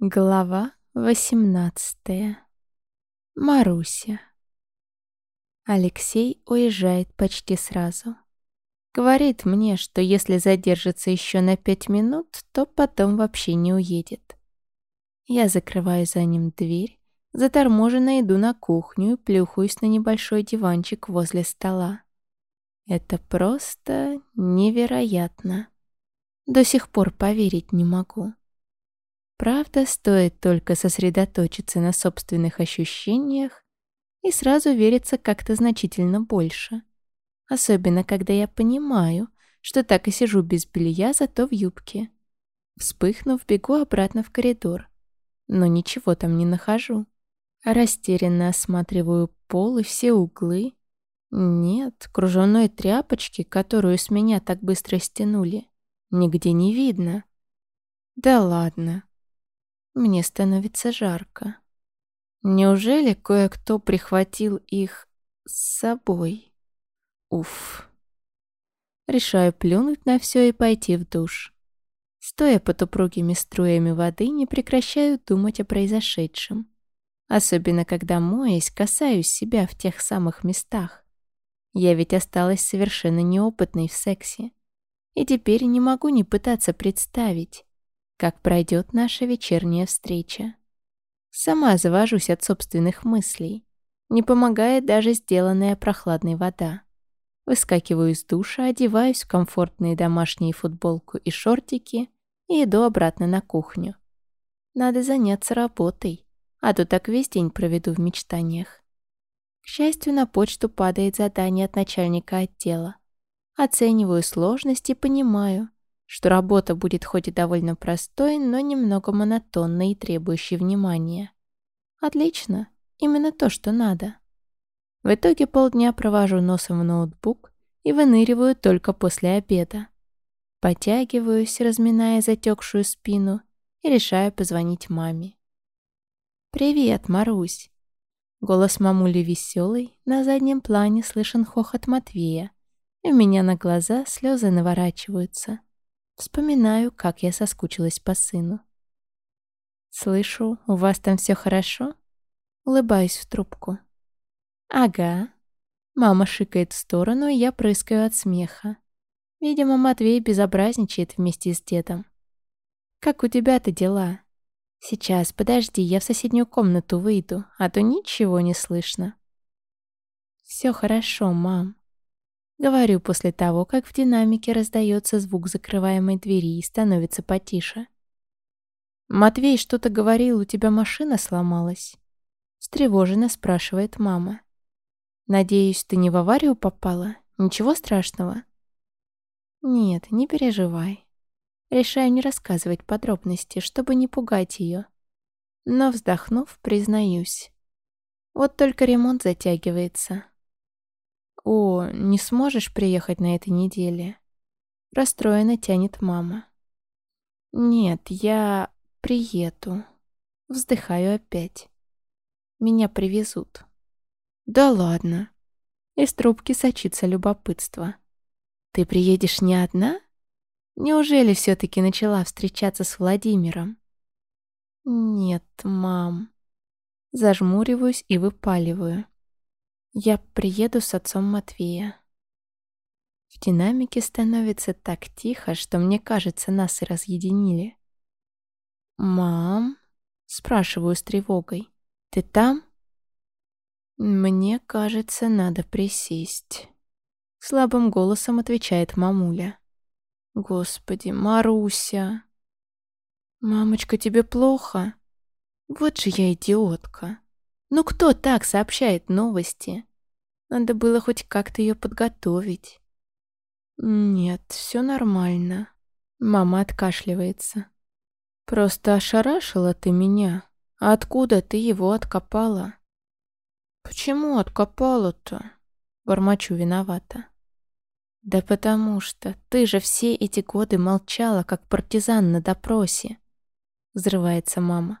Глава 18. Маруся. Алексей уезжает почти сразу. Говорит мне, что если задержится еще на пять минут, то потом вообще не уедет. Я закрываю за ним дверь, заторможенно иду на кухню и плюхаюсь на небольшой диванчик возле стола. Это просто невероятно. До сих пор поверить не могу. Правда, стоит только сосредоточиться на собственных ощущениях, и сразу верится как-то значительно больше. Особенно, когда я понимаю, что так и сижу без белья, зато в юбке. Вспыхнув, бегу обратно в коридор. Но ничего там не нахожу. Растерянно осматриваю пол и все углы. Нет, кружевной тряпочки, которую с меня так быстро стянули, нигде не видно. Да ладно. Мне становится жарко. Неужели кое-кто прихватил их с собой? Уф. Решаю плюнуть на все и пойти в душ. Стоя под упругими струями воды, не прекращаю думать о произошедшем. Особенно, когда, моясь, касаюсь себя в тех самых местах. Я ведь осталась совершенно неопытной в сексе. И теперь не могу не пытаться представить, как пройдет наша вечерняя встреча. Сама завожусь от собственных мыслей. Не помогает даже сделанная прохладной вода. Выскакиваю из душа, одеваюсь в комфортные домашние футболку и шортики и иду обратно на кухню. Надо заняться работой, а то так весь день проведу в мечтаниях. К счастью, на почту падает задание от начальника отдела. Оцениваю сложность и понимаю, что работа будет хоть и довольно простой, но немного монотонной и требующей внимания. Отлично, именно то, что надо. В итоге полдня провожу носом в ноутбук и выныриваю только после обеда. Потягиваюсь, разминая затекшую спину, и решаю позвонить маме. «Привет, Марусь!» Голос мамули веселый, на заднем плане слышен хохот Матвея, и у меня на глаза слезы наворачиваются. Вспоминаю, как я соскучилась по сыну. «Слышу, у вас там все хорошо?» Улыбаюсь в трубку. «Ага». Мама шикает в сторону, и я прыскаю от смеха. Видимо, Матвей безобразничает вместе с дедом. «Как у тебя-то дела?» «Сейчас, подожди, я в соседнюю комнату выйду, а то ничего не слышно». «Все хорошо, мам», Говорю после того, как в динамике раздается звук закрываемой двери и становится потише. «Матвей что-то говорил, у тебя машина сломалась?» Встревоженно спрашивает мама. «Надеюсь, ты не в аварию попала? Ничего страшного?» «Нет, не переживай. Решаю не рассказывать подробности, чтобы не пугать ее. Но, вздохнув, признаюсь. Вот только ремонт затягивается. «О, не сможешь приехать на этой неделе?» Расстроенно тянет мама. «Нет, я приеду». Вздыхаю опять. Меня привезут. «Да ладно». Из трубки сочится любопытство. «Ты приедешь не одна? Неужели все-таки начала встречаться с Владимиром?» «Нет, мам». Зажмуриваюсь и выпаливаю. Я приеду с отцом Матвея. В динамике становится так тихо, что мне кажется, нас и разъединили. «Мам?» — спрашиваю с тревогой. «Ты там?» «Мне кажется, надо присесть», — слабым голосом отвечает мамуля. «Господи, Маруся!» «Мамочка, тебе плохо?» «Вот же я идиотка!» Ну кто так сообщает новости? Надо было хоть как-то ее подготовить. Нет, все нормально. Мама откашливается. Просто ошарашила ты меня. А откуда ты его откопала? Почему откопала-то? Бормочу виновата. Да потому что ты же все эти годы молчала, как партизан на допросе. Взрывается мама.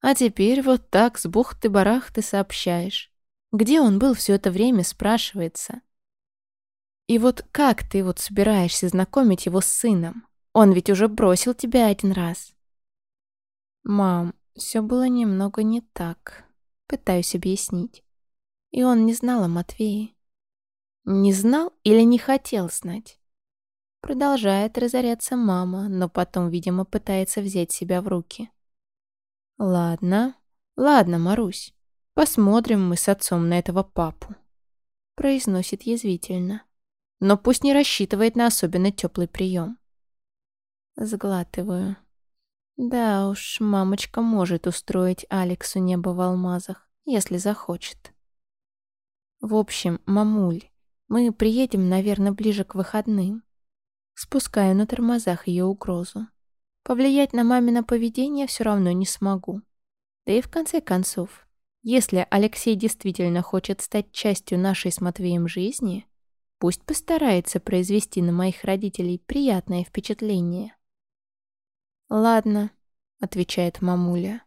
А теперь вот так с бухты-барахты сообщаешь. Где он был все это время, спрашивается. И вот как ты вот собираешься знакомить его с сыном? Он ведь уже бросил тебя один раз. Мам, все было немного не так. Пытаюсь объяснить. И он не знал о Матвее. Не знал или не хотел знать? Продолжает разоряться мама, но потом, видимо, пытается взять себя в руки. Ладно, ладно, Марусь, посмотрим мы с отцом на этого папу. Произносит язвительно. Но пусть не рассчитывает на особенно теплый прием. Сглатываю. Да уж, мамочка может устроить Алексу небо в алмазах, если захочет. В общем, мамуль, мы приедем, наверное, ближе к выходным. Спускаю на тормозах ее угрозу. Повлиять на мамино поведение все равно не смогу. Да и в конце концов, если Алексей действительно хочет стать частью нашей с Матвеем жизни, пусть постарается произвести на моих родителей приятное впечатление. «Ладно», — отвечает мамуля.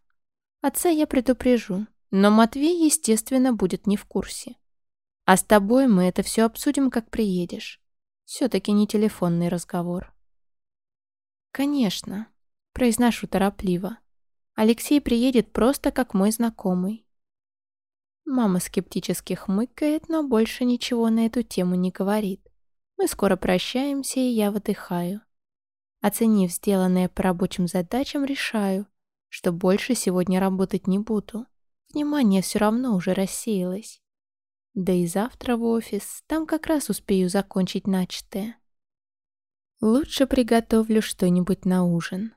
«Отца я предупрежу, но Матвей, естественно, будет не в курсе. А с тобой мы это все обсудим, как приедешь. Все-таки не телефонный разговор. Конечно, произношу торопливо. Алексей приедет просто как мой знакомый. Мама скептически хмыкает, но больше ничего на эту тему не говорит. Мы скоро прощаемся, и я выдыхаю. Оценив сделанное по рабочим задачам, решаю, что больше сегодня работать не буду. Внимание все равно уже рассеялось. Да и завтра в офис, там как раз успею закончить начатое. Лучше приготовлю что-нибудь на ужин.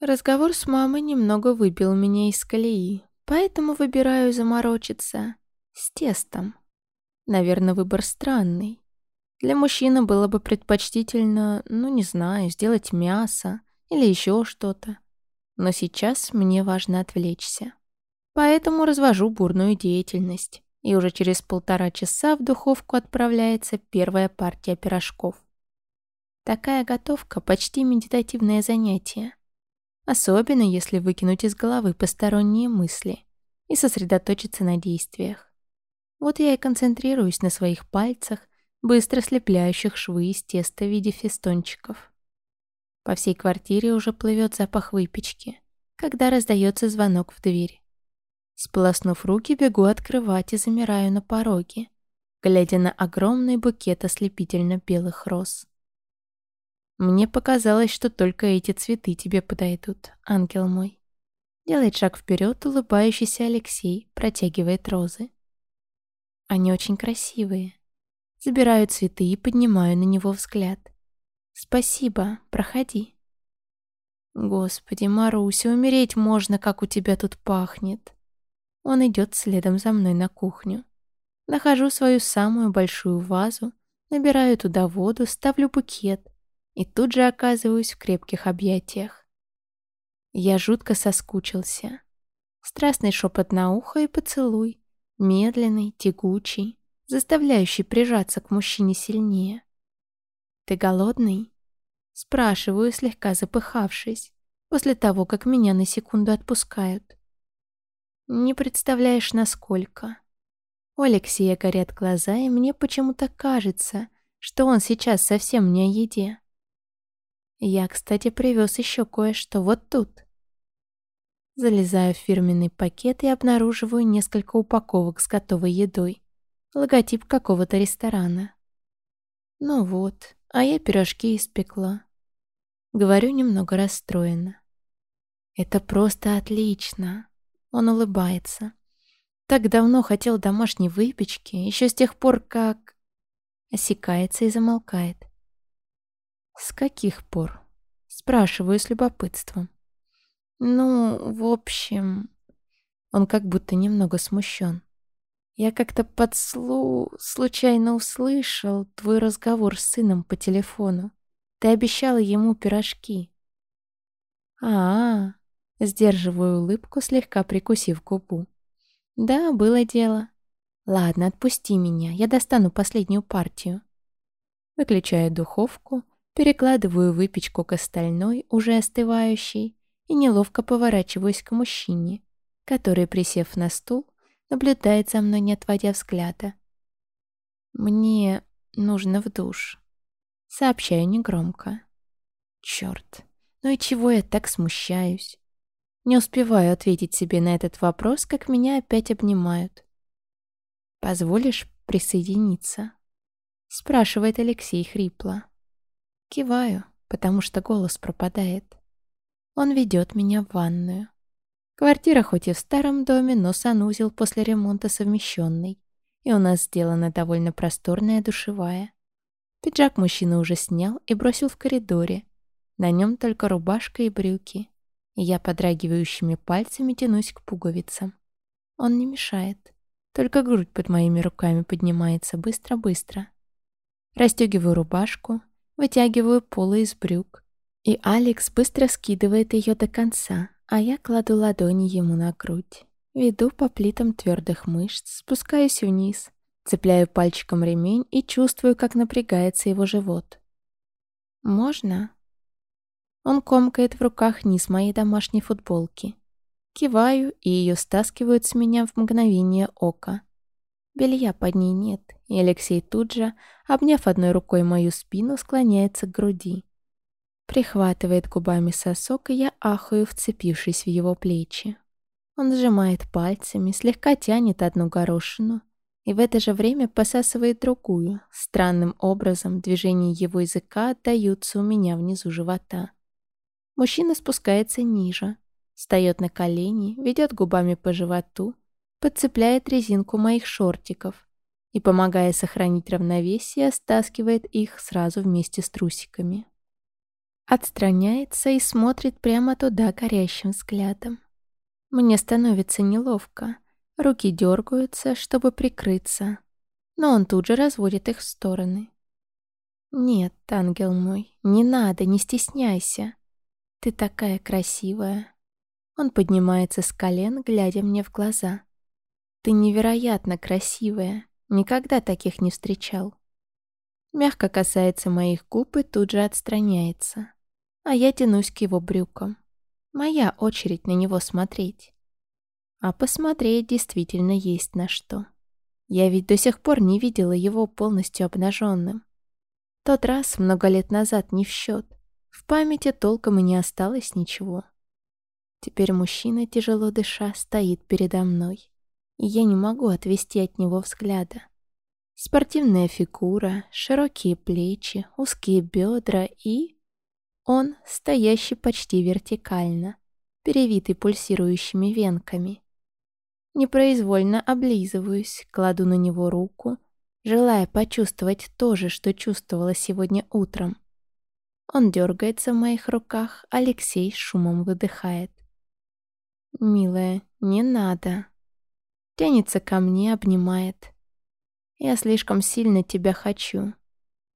Разговор с мамой немного выбил меня из колеи, поэтому выбираю заморочиться с тестом. Наверное, выбор странный. Для мужчины было бы предпочтительно, ну не знаю, сделать мясо или еще что-то. Но сейчас мне важно отвлечься. Поэтому развожу бурную деятельность и уже через полтора часа в духовку отправляется первая партия пирожков. Такая готовка почти медитативное занятие. Особенно если выкинуть из головы посторонние мысли и сосредоточиться на действиях. Вот я и концентрируюсь на своих пальцах, быстро слепляющих швы из теста в виде фестончиков. По всей квартире уже плывет запах выпечки, когда раздается звонок в дверь. Сполоснув руки, бегу открывать и замираю на пороге, глядя на огромный букет ослепительно-белых роз. Мне показалось, что только эти цветы тебе подойдут, ангел мой. Делает шаг вперед, улыбающийся Алексей протягивает розы. Они очень красивые. Забираю цветы и поднимаю на него взгляд. Спасибо, проходи. Господи, Маруся, умереть можно, как у тебя тут пахнет. Он идет следом за мной на кухню. Нахожу свою самую большую вазу, набираю туда воду, ставлю букет и тут же оказываюсь в крепких объятиях. Я жутко соскучился. Страстный шепот на ухо и поцелуй, медленный, тягучий, заставляющий прижаться к мужчине сильнее. «Ты голодный?» Спрашиваю, слегка запыхавшись, после того, как меня на секунду отпускают. Не представляешь, насколько. У Алексея горят глаза, и мне почему-то кажется, что он сейчас совсем не о еде. Я, кстати, привез еще кое-что вот тут. Залезаю в фирменный пакет и обнаруживаю несколько упаковок с готовой едой. Логотип какого-то ресторана. Ну вот, а я пирожки испекла. Говорю немного расстроена. Это просто отлично. Он улыбается. Так давно хотел домашней выпечки, еще с тех пор, как... Осекается и замолкает. С каких пор? Спрашиваю с любопытством. Ну, в общем... Он как будто немного смущен. Я как-то подслу... случайно услышал твой разговор с сыном по телефону. Ты обещала ему пирожки. А, -а, -а Сдерживаю улыбку, слегка прикусив губу. «Да, было дело. Ладно, отпусти меня, я достану последнюю партию». Выключаю духовку, перекладываю выпечку к остальной, уже остывающей, и неловко поворачиваюсь к мужчине, который, присев на стул, наблюдает за мной, не отводя взгляда. «Мне нужно в душ», — сообщаю негромко. «Черт, ну и чего я так смущаюсь?» Не успеваю ответить себе на этот вопрос, как меня опять обнимают. «Позволишь присоединиться?» Спрашивает Алексей хрипло. Киваю, потому что голос пропадает. Он ведет меня в ванную. Квартира хоть и в старом доме, но санузел после ремонта совмещенный. И у нас сделана довольно просторная душевая. Пиджак мужчина уже снял и бросил в коридоре. На нем только рубашка и брюки. И я подрагивающими пальцами тянусь к пуговицам. Он не мешает. Только грудь под моими руками поднимается быстро-быстро. Растегиваю рубашку, вытягиваю полы из брюк. И Алекс быстро скидывает ее до конца, а я кладу ладони ему на грудь. Веду по плитам твердых мышц, спускаюсь вниз, цепляю пальчиком ремень и чувствую, как напрягается его живот. «Можно?» Он комкает в руках низ моей домашней футболки. Киваю, и ее стаскивают с меня в мгновение ока. Белья под ней нет, и Алексей тут же, обняв одной рукой мою спину, склоняется к груди. Прихватывает губами сосок, и я ахаю, вцепившись в его плечи. Он сжимает пальцами, слегка тянет одну горошину и в это же время посасывает другую. Странным образом движения его языка отдаются у меня внизу живота. Мужчина спускается ниже, встает на колени, ведет губами по животу, подцепляет резинку моих шортиков и, помогая сохранить равновесие, стаскивает их сразу вместе с трусиками. Отстраняется и смотрит прямо туда горящим взглядом. Мне становится неловко. Руки дергаются, чтобы прикрыться. Но он тут же разводит их в стороны. «Нет, ангел мой, не надо, не стесняйся. Ты такая красивая». Он поднимается с колен, глядя мне в глаза. «Ты невероятно красивая. Никогда таких не встречал». Мягко касается моих губ и тут же отстраняется. А я тянусь к его брюкам. Моя очередь на него смотреть. А посмотреть действительно есть на что. Я ведь до сих пор не видела его полностью обнаженным. Тот раз, много лет назад, не в счет. В памяти толком и не осталось ничего. Теперь мужчина, тяжело дыша, стоит передо мной. И я не могу отвести от него взгляда. Спортивная фигура, широкие плечи, узкие бедра и... Он, стоящий почти вертикально, перевитый пульсирующими венками. Непроизвольно облизываюсь, кладу на него руку, желая почувствовать то же, что чувствовала сегодня утром. Он дергается в моих руках, Алексей шумом выдыхает. «Милая, не надо». Тянется ко мне, обнимает. «Я слишком сильно тебя хочу.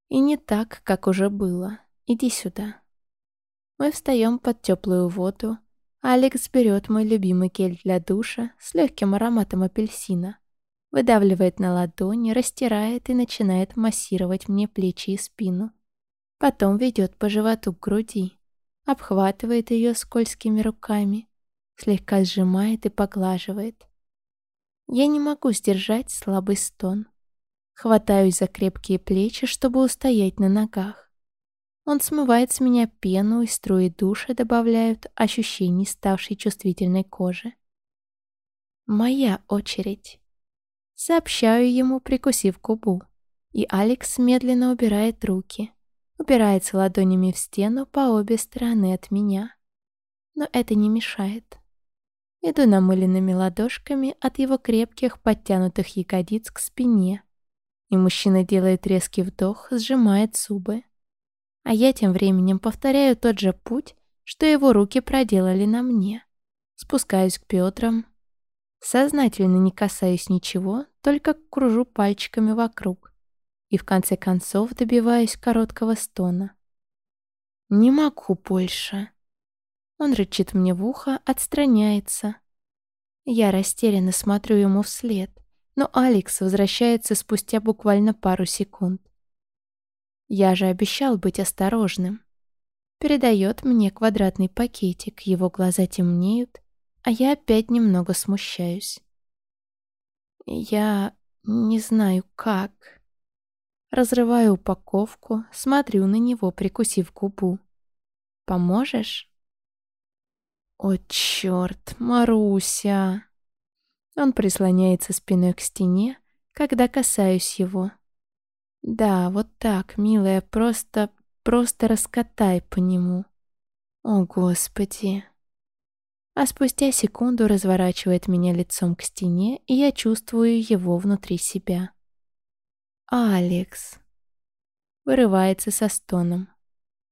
И не так, как уже было. Иди сюда». Мы встаем под теплую воду. Алекс берет мой любимый гель для душа с легким ароматом апельсина, выдавливает на ладони, растирает и начинает массировать мне плечи и спину. Потом ведет по животу к груди, обхватывает ее скользкими руками, слегка сжимает и поглаживает. Я не могу сдержать слабый стон. Хватаюсь за крепкие плечи, чтобы устоять на ногах. Он смывает с меня пену, и струи душа добавляют ощущений ставшей чувствительной кожи. Моя очередь. Сообщаю ему, прикусив губу. И Алекс медленно убирает руки. Упирается ладонями в стену по обе стороны от меня. Но это не мешает. Иду намыленными ладошками от его крепких, подтянутых ягодиц к спине. И мужчина делает резкий вдох, сжимает зубы. А я тем временем повторяю тот же путь, что его руки проделали на мне. Спускаюсь к Петрам. Сознательно не касаюсь ничего, только кружу пальчиками вокруг. И в конце концов добиваюсь короткого стона. «Не могу больше». Он рычит мне в ухо, отстраняется. Я растерянно смотрю ему вслед, но Алекс возвращается спустя буквально пару секунд. Я же обещал быть осторожным. Передает мне квадратный пакетик, его глаза темнеют, а я опять немного смущаюсь. Я не знаю как. Разрываю упаковку, смотрю на него, прикусив губу. «Поможешь?» О, черт, Маруся! Он прислоняется спиной к стене, когда касаюсь его. Да, вот так, милая, просто, просто раскатай по нему. О, Господи! А спустя секунду разворачивает меня лицом к стене, и я чувствую его внутри себя. «Алекс!» Вырывается со стоном.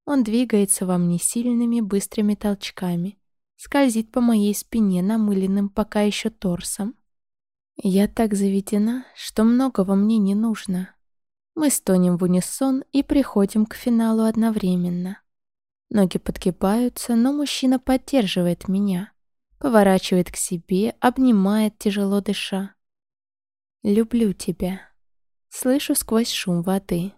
Он двигается во мне сильными, быстрыми толчками, скользит по моей спине намыленным пока еще торсом. Я так заведена, что многого мне не нужно. Мы стонем в унисон и приходим к финалу одновременно. Ноги подгибаются, но мужчина поддерживает меня, поворачивает к себе, обнимает, тяжело дыша. «Люблю тебя». Слышу сквозь шум воды.